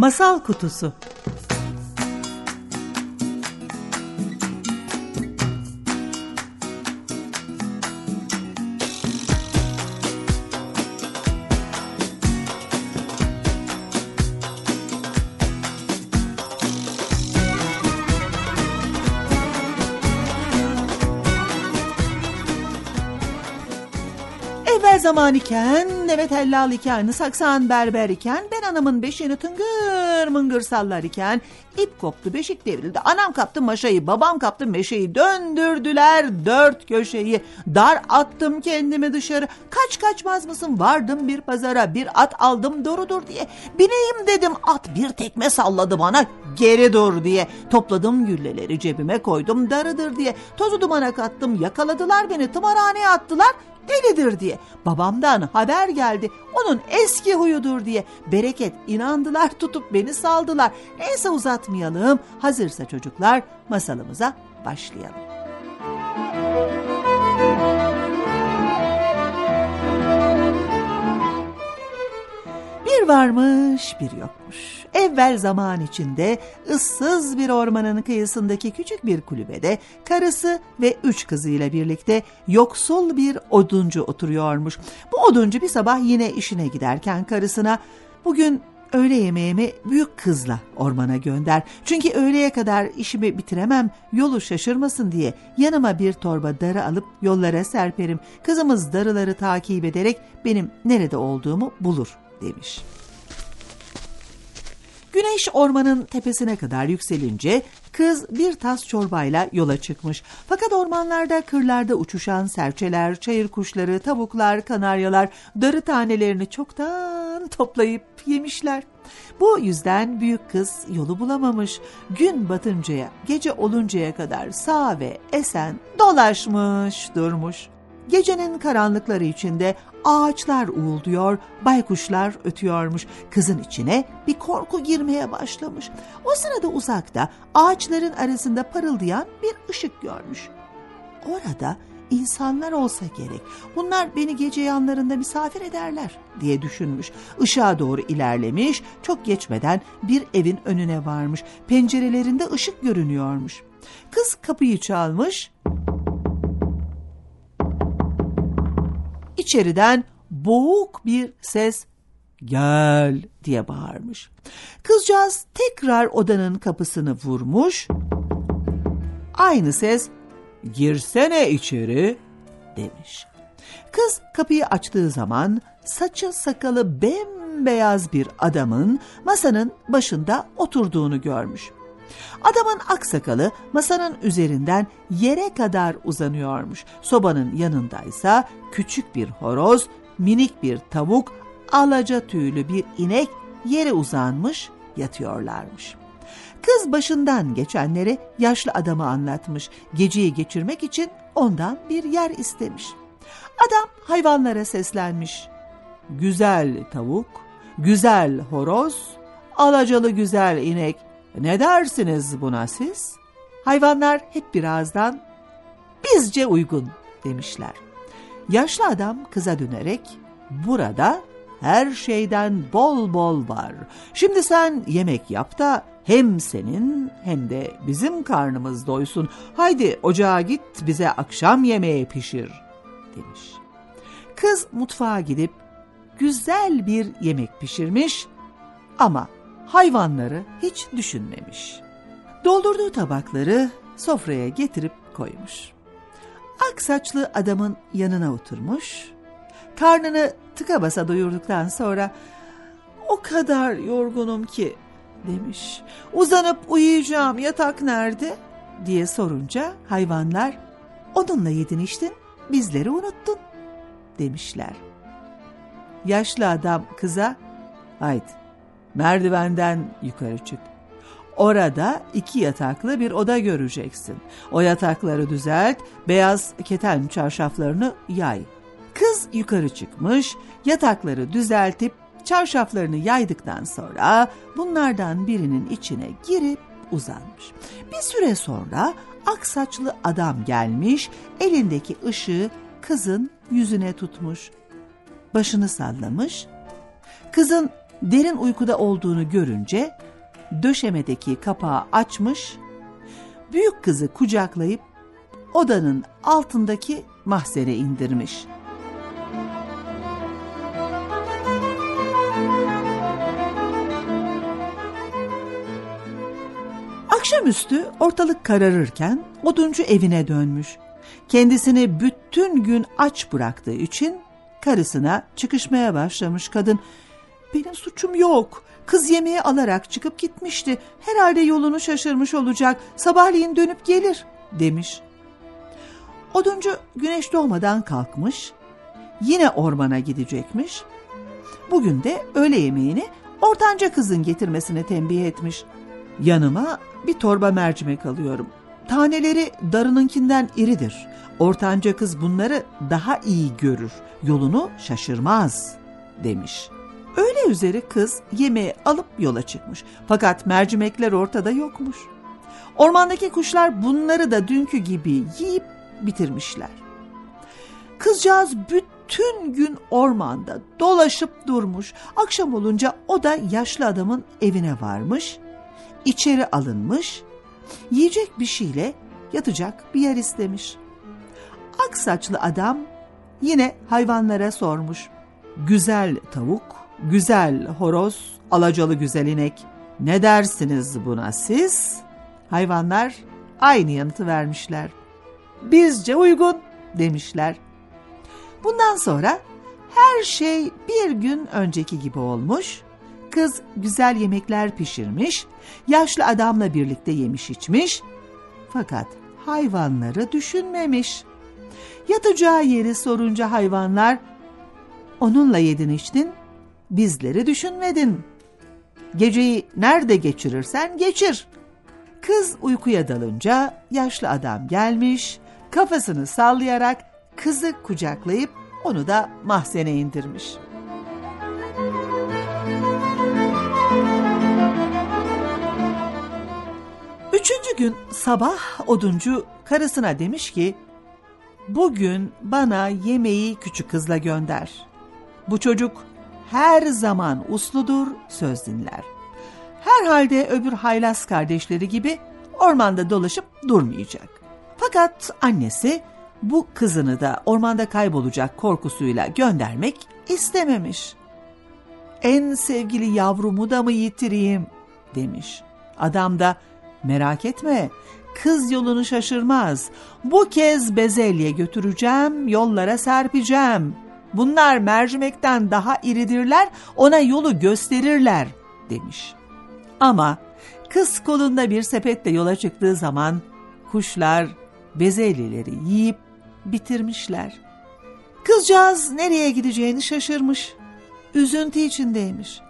Masal Kutusu zaman iken, evet hellal iken, saksan berber iken, ben anamın beşiğini tıngır mıngır sallar iken, ip koptu, beşik devrildi, anam kaptı maşayı, babam kaptı meşeyi, döndürdüler dört köşeyi, dar attım kendimi dışarı, kaç kaçmaz mısın, vardım bir pazara, bir at aldım doğrudur diye, bineyim dedim, at bir tekme salladı bana, geri dur diye, topladım gülleleri cebime koydum, darıdır diye, tozu dumana kattım, yakaladılar beni, tımarhaneye attılar, delidir diye. Babamdan haber geldi. Onun eski huyudur diye. Bereket inandılar tutup beni saldılar. Neyse uzatmayalım. Hazırsa çocuklar masalımıza başlayalım. Bir varmış bir yokmuş. Evvel zaman içinde ıssız bir ormanın kıyısındaki küçük bir kulübede karısı ve üç kızıyla birlikte yoksul bir oduncu oturuyormuş. Bu oduncu bir sabah yine işine giderken karısına bugün öğle yemeğimi büyük kızla ormana gönder. Çünkü öğleye kadar işimi bitiremem yolu şaşırmasın diye yanıma bir torba darı alıp yollara serperim. Kızımız darıları takip ederek benim nerede olduğumu bulur demiş. Güneş ormanın tepesine kadar yükselince kız bir tas çorbayla yola çıkmış. Fakat ormanlarda kırlarda uçuşan serçeler, çayır kuşları, tavuklar, kanaryalar darı tanelerini çoktan toplayıp yemişler. Bu yüzden büyük kız yolu bulamamış. Gün batıncaya, gece oluncaya kadar sağ ve esen dolaşmış durmuş. Gecenin karanlıkları içinde ağaçlar uğulduyor, baykuşlar ötüyormuş. Kızın içine bir korku girmeye başlamış. O sırada uzakta ağaçların arasında parıldayan bir ışık görmüş. Orada insanlar olsa gerek. Bunlar beni gece yanlarında misafir ederler diye düşünmüş. Işığa doğru ilerlemiş, çok geçmeden bir evin önüne varmış. Pencerelerinde ışık görünüyormuş. Kız kapıyı çalmış, İçeriden boğuk bir ses gel diye bağırmış. Kızcağız tekrar odanın kapısını vurmuş. Aynı ses girsene içeri demiş. Kız kapıyı açtığı zaman saçı sakalı bembeyaz bir adamın masanın başında oturduğunu görmüş. Adamın aksakalı masanın üzerinden yere kadar uzanıyormuş. Sobanın yanındaysa küçük bir horoz, minik bir tavuk, alaca tüylü bir inek yere uzanmış yatıyorlarmış. Kız başından geçenleri yaşlı adama anlatmış. Geceyi geçirmek için ondan bir yer istemiş. Adam hayvanlara seslenmiş. Güzel tavuk, güzel horoz, alacalı güzel inek ne dersiniz buna siz? Hayvanlar hep birazdan bizce uygun demişler. Yaşlı adam kıza dönerek burada her şeyden bol bol var. Şimdi sen yemek yap da hem senin hem de bizim karnımız doysun. Haydi ocağa git bize akşam yemeği pişir demiş. Kız mutfağa gidip güzel bir yemek pişirmiş ama hayvanları hiç düşünmemiş. Doldurduğu tabakları sofraya getirip koymuş. Ak saçlı adamın yanına oturmuş. Karnını tıka basa doyurduktan sonra o kadar yorgunum ki demiş. Uzanıp uyuyacağım yatak nerede? diye sorunca hayvanlar onunla yedin içtin bizleri unuttun demişler. Yaşlı adam kıza haydi Merdivenden yukarı çık. Orada iki yataklı bir oda göreceksin. O yatakları düzelt, beyaz keten çarşaflarını yay. Kız yukarı çıkmış, yatakları düzeltip çarşaflarını yaydıktan sonra bunlardan birinin içine girip uzanmış. Bir süre sonra ak saçlı adam gelmiş, elindeki ışığı kızın yüzüne tutmuş. Başını sallamış. Kızın derin uykuda olduğunu görünce döşemedeki kapağı açmış, büyük kızı kucaklayıp odanın altındaki mahzene indirmiş. Akşamüstü ortalık kararırken oduncu evine dönmüş. Kendisini bütün gün aç bıraktığı için karısına çıkışmaya başlamış kadın. Benim suçum yok. Kız yemeği alarak çıkıp gitmişti. Herhalde yolunu şaşırmış olacak. Sabahleyin dönüp gelir demiş. Oduncu güneş doğmadan kalkmış. Yine ormana gidecekmiş. Bugün de öğle yemeğini ortanca kızın getirmesine tembih etmiş. Yanıma bir torba mercimek alıyorum. Taneleri darınınkinden iridir. Ortanca kız bunları daha iyi görür. Yolunu şaşırmaz demiş. Öğle üzeri kız yemeği alıp yola çıkmış. Fakat mercimekler ortada yokmuş. Ormandaki kuşlar bunları da dünkü gibi yiyip bitirmişler. Kızcağız bütün gün ormanda dolaşıp durmuş. Akşam olunca o da yaşlı adamın evine varmış. İçeri alınmış. Yiyecek bir şeyle yatacak bir yer istemiş. Ak saçlı adam yine hayvanlara sormuş. Güzel tavuk, güzel horoz, alacalı güzel inek. Ne dersiniz buna siz? Hayvanlar aynı yanıtı vermişler. Bizce uygun demişler. Bundan sonra her şey bir gün önceki gibi olmuş. Kız güzel yemekler pişirmiş, yaşlı adamla birlikte yemiş içmiş. Fakat hayvanları düşünmemiş. Yatacağı yeri sorunca hayvanlar, onunla yedin içtin, bizleri düşünmedin. Geceyi nerede geçirirsen geçir. Kız uykuya dalınca yaşlı adam gelmiş, kafasını sallayarak kızı kucaklayıp onu da mahzene indirmiş. Üçüncü gün sabah oduncu karısına demiş ki, bugün bana yemeği küçük kızla gönder. Bu çocuk her zaman usludur, söz dinler. Herhalde öbür haylaz kardeşleri gibi ormanda dolaşıp durmayacak. Fakat annesi bu kızını da ormanda kaybolacak korkusuyla göndermek istememiş. En sevgili yavrumu da mı yitireyim demiş. Adam da merak etme kız yolunu şaşırmaz. Bu kez bezelye götüreceğim yollara serpeceğim. Bunlar mercimekten daha iridirler ona yolu gösterirler demiş. Ama kız kolunda bir sepetle yola çıktığı zaman kuşlar bezelyeleri yiyip bitirmişler. Kızcağız nereye gideceğini şaşırmış. Üzüntü içindeymiş.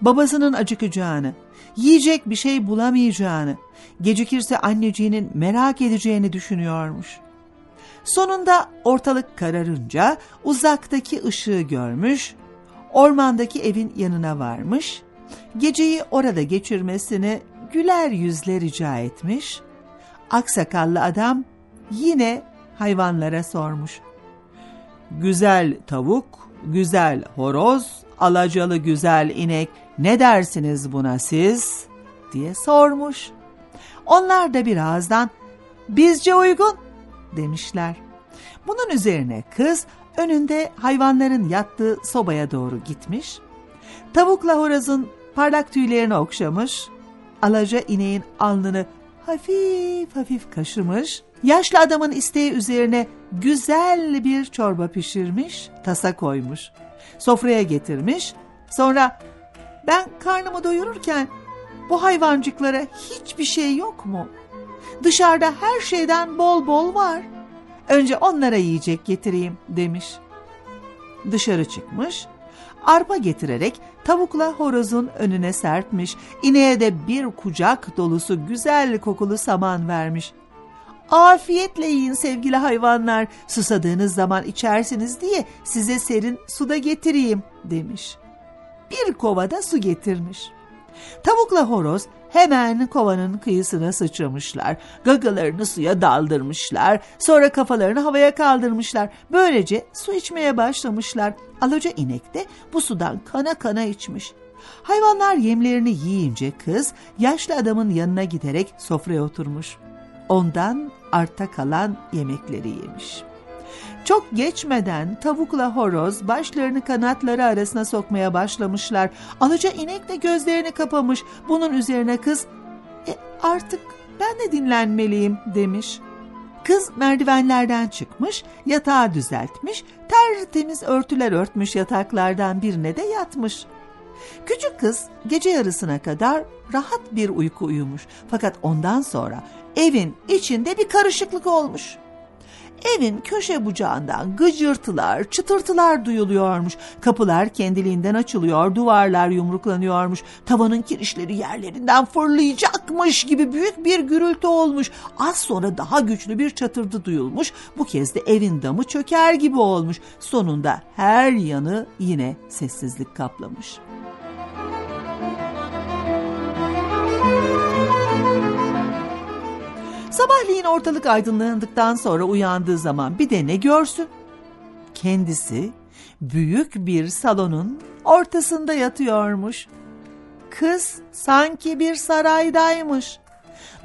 Babasının acıkacağını, yiyecek bir şey bulamayacağını, gecikirse anneciğinin merak edeceğini düşünüyormuş. Sonunda ortalık kararınca uzaktaki ışığı görmüş, ormandaki evin yanına varmış, geceyi orada geçirmesini güler yüzle rica etmiş. Aksakallı adam yine hayvanlara sormuş. Güzel tavuk, güzel horoz, alacalı güzel inek ne dersiniz buna siz? diye sormuş. Onlar da birazdan bizce uygun demişler. Bunun üzerine kız önünde hayvanların yattığı sobaya doğru gitmiş. Tavukla horozun parlak tüylerini okşamış. Alaca ineğin alnını hafif hafif kaşımış. Yaşlı adamın isteği üzerine güzel bir çorba pişirmiş, tasa koymuş. Sofraya getirmiş. Sonra ben karnımı doyururken bu hayvancıklara hiçbir şey yok mu? Dışarıda her şeyden bol bol var. Önce onlara yiyecek getireyim demiş. Dışarı çıkmış. arpa getirerek tavukla horozun önüne serpmiş. İneğe de bir kucak dolusu güzel kokulu saman vermiş. Afiyetle yiyin sevgili hayvanlar, susadığınız zaman içersiniz diye size serin suda getireyim demiş. Bir kovada su getirmiş. Tavukla horoz hemen kovanın kıyısına sıçramışlar. Gagalarını suya daldırmışlar. Sonra kafalarını havaya kaldırmışlar. Böylece su içmeye başlamışlar. Alaca inek de bu sudan kana kana içmiş. Hayvanlar yemlerini yiyince kız yaşlı adamın yanına giderek sofraya oturmuş. Ondan arta kalan yemekleri yemiş.'' Çok geçmeden tavukla horoz başlarını kanatları arasına sokmaya başlamışlar. Alaca inek de gözlerini kapamış. Bunun üzerine kız e, artık ben de dinlenmeliyim demiş. Kız merdivenlerden çıkmış, yatağı düzeltmiş, tertemiz örtüler örtmüş yataklardan birine de yatmış. Küçük kız gece yarısına kadar rahat bir uyku uyumuş. Fakat ondan sonra evin içinde bir karışıklık olmuş. Evin köşe bucağından gıcırtılar, çıtırtılar duyuluyormuş. Kapılar kendiliğinden açılıyor, duvarlar yumruklanıyormuş. Tavanın kirişleri yerlerinden fırlayacakmış gibi büyük bir gürültü olmuş. Az sonra daha güçlü bir çatırdı duyulmuş. Bu kez de evin damı çöker gibi olmuş. Sonunda her yanı yine sessizlik kaplamış. Sabahleyin ortalık aydınlandıktan sonra uyandığı zaman bir de ne görsün? Kendisi büyük bir salonun ortasında yatıyormuş. Kız sanki bir saraydaymış.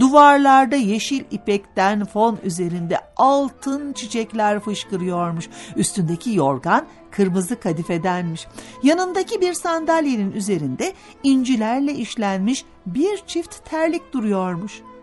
Duvarlarda yeşil ipekten fon üzerinde altın çiçekler fışkırıyormuş. Üstündeki yorgan kırmızı kadifedenmiş. Yanındaki bir sandalyenin üzerinde incilerle işlenmiş bir çift terlik duruyormuş.''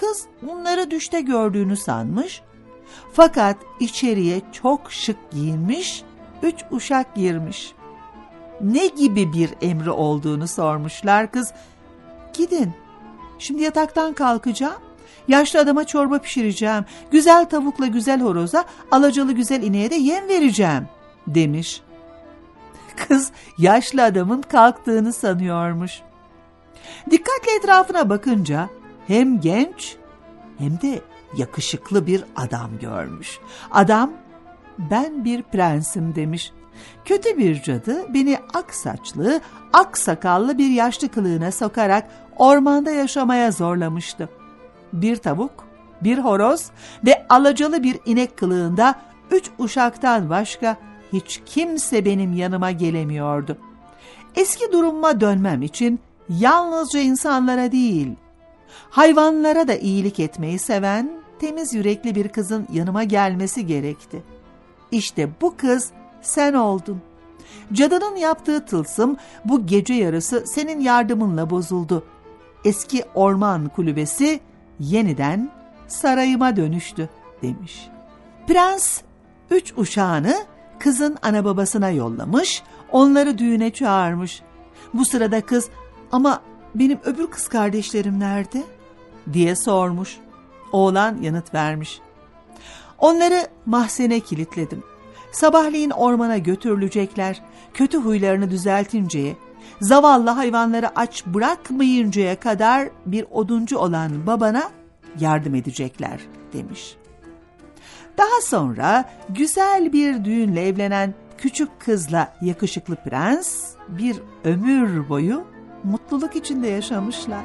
Kız bunları düşte gördüğünü sanmış. Fakat içeriye çok şık giyinmiş, üç uşak girmiş. Ne gibi bir emri olduğunu sormuşlar kız. Gidin, şimdi yataktan kalkacağım. Yaşlı adama çorba pişireceğim. Güzel tavukla güzel horoza, alacalı güzel ineğe de yem vereceğim demiş. Kız yaşlı adamın kalktığını sanıyormuş. Dikkatle etrafına bakınca hem genç hem de yakışıklı bir adam görmüş. Adam ben bir prensim demiş. Kötü bir cadı beni ak saçlı, ak sakallı bir yaşlı kılığına sokarak ormanda yaşamaya zorlamıştı. Bir tavuk, bir horoz ve alacalı bir inek kılığında üç uşaktan başka hiç kimse benim yanıma gelemiyordu. Eski durumuma dönmem için yalnızca insanlara değil, hayvanlara da iyilik etmeyi seven, temiz yürekli bir kızın yanıma gelmesi gerekti. İşte bu kız sen oldun. Cadının yaptığı tılsım bu gece yarısı senin yardımınla bozuldu. Eski orman kulübesi yeniden sarayıma dönüştü demiş. Prens üç uşağını kızın ana babasına yollamış, onları düğüne çağırmış. Bu sırada kız ama benim öbür kız kardeşlerim nerede? diye sormuş. Oğlan yanıt vermiş. Onları mahzene kilitledim. Sabahleyin ormana götürülecekler. Kötü huylarını düzeltinceye, zavallı hayvanları aç bırakmayıncaya kadar bir oduncu olan babana yardım edecekler demiş. Daha sonra güzel bir düğünle evlenen küçük kızla yakışıklı prens bir ömür boyu mutluluk içinde yaşamışlar.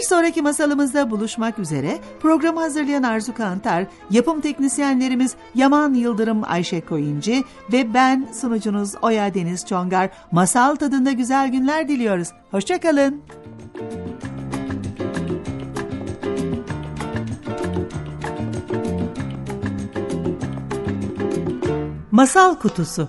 Bir sonraki masalımızda buluşmak üzere programı hazırlayan Arzu Kantar, yapım teknisyenlerimiz Yaman Yıldırım Ayşe Koyuncu ve ben sunucunuz Oya Deniz Çongar masal tadında güzel günler diliyoruz. Hoşçakalın. Masal Kutusu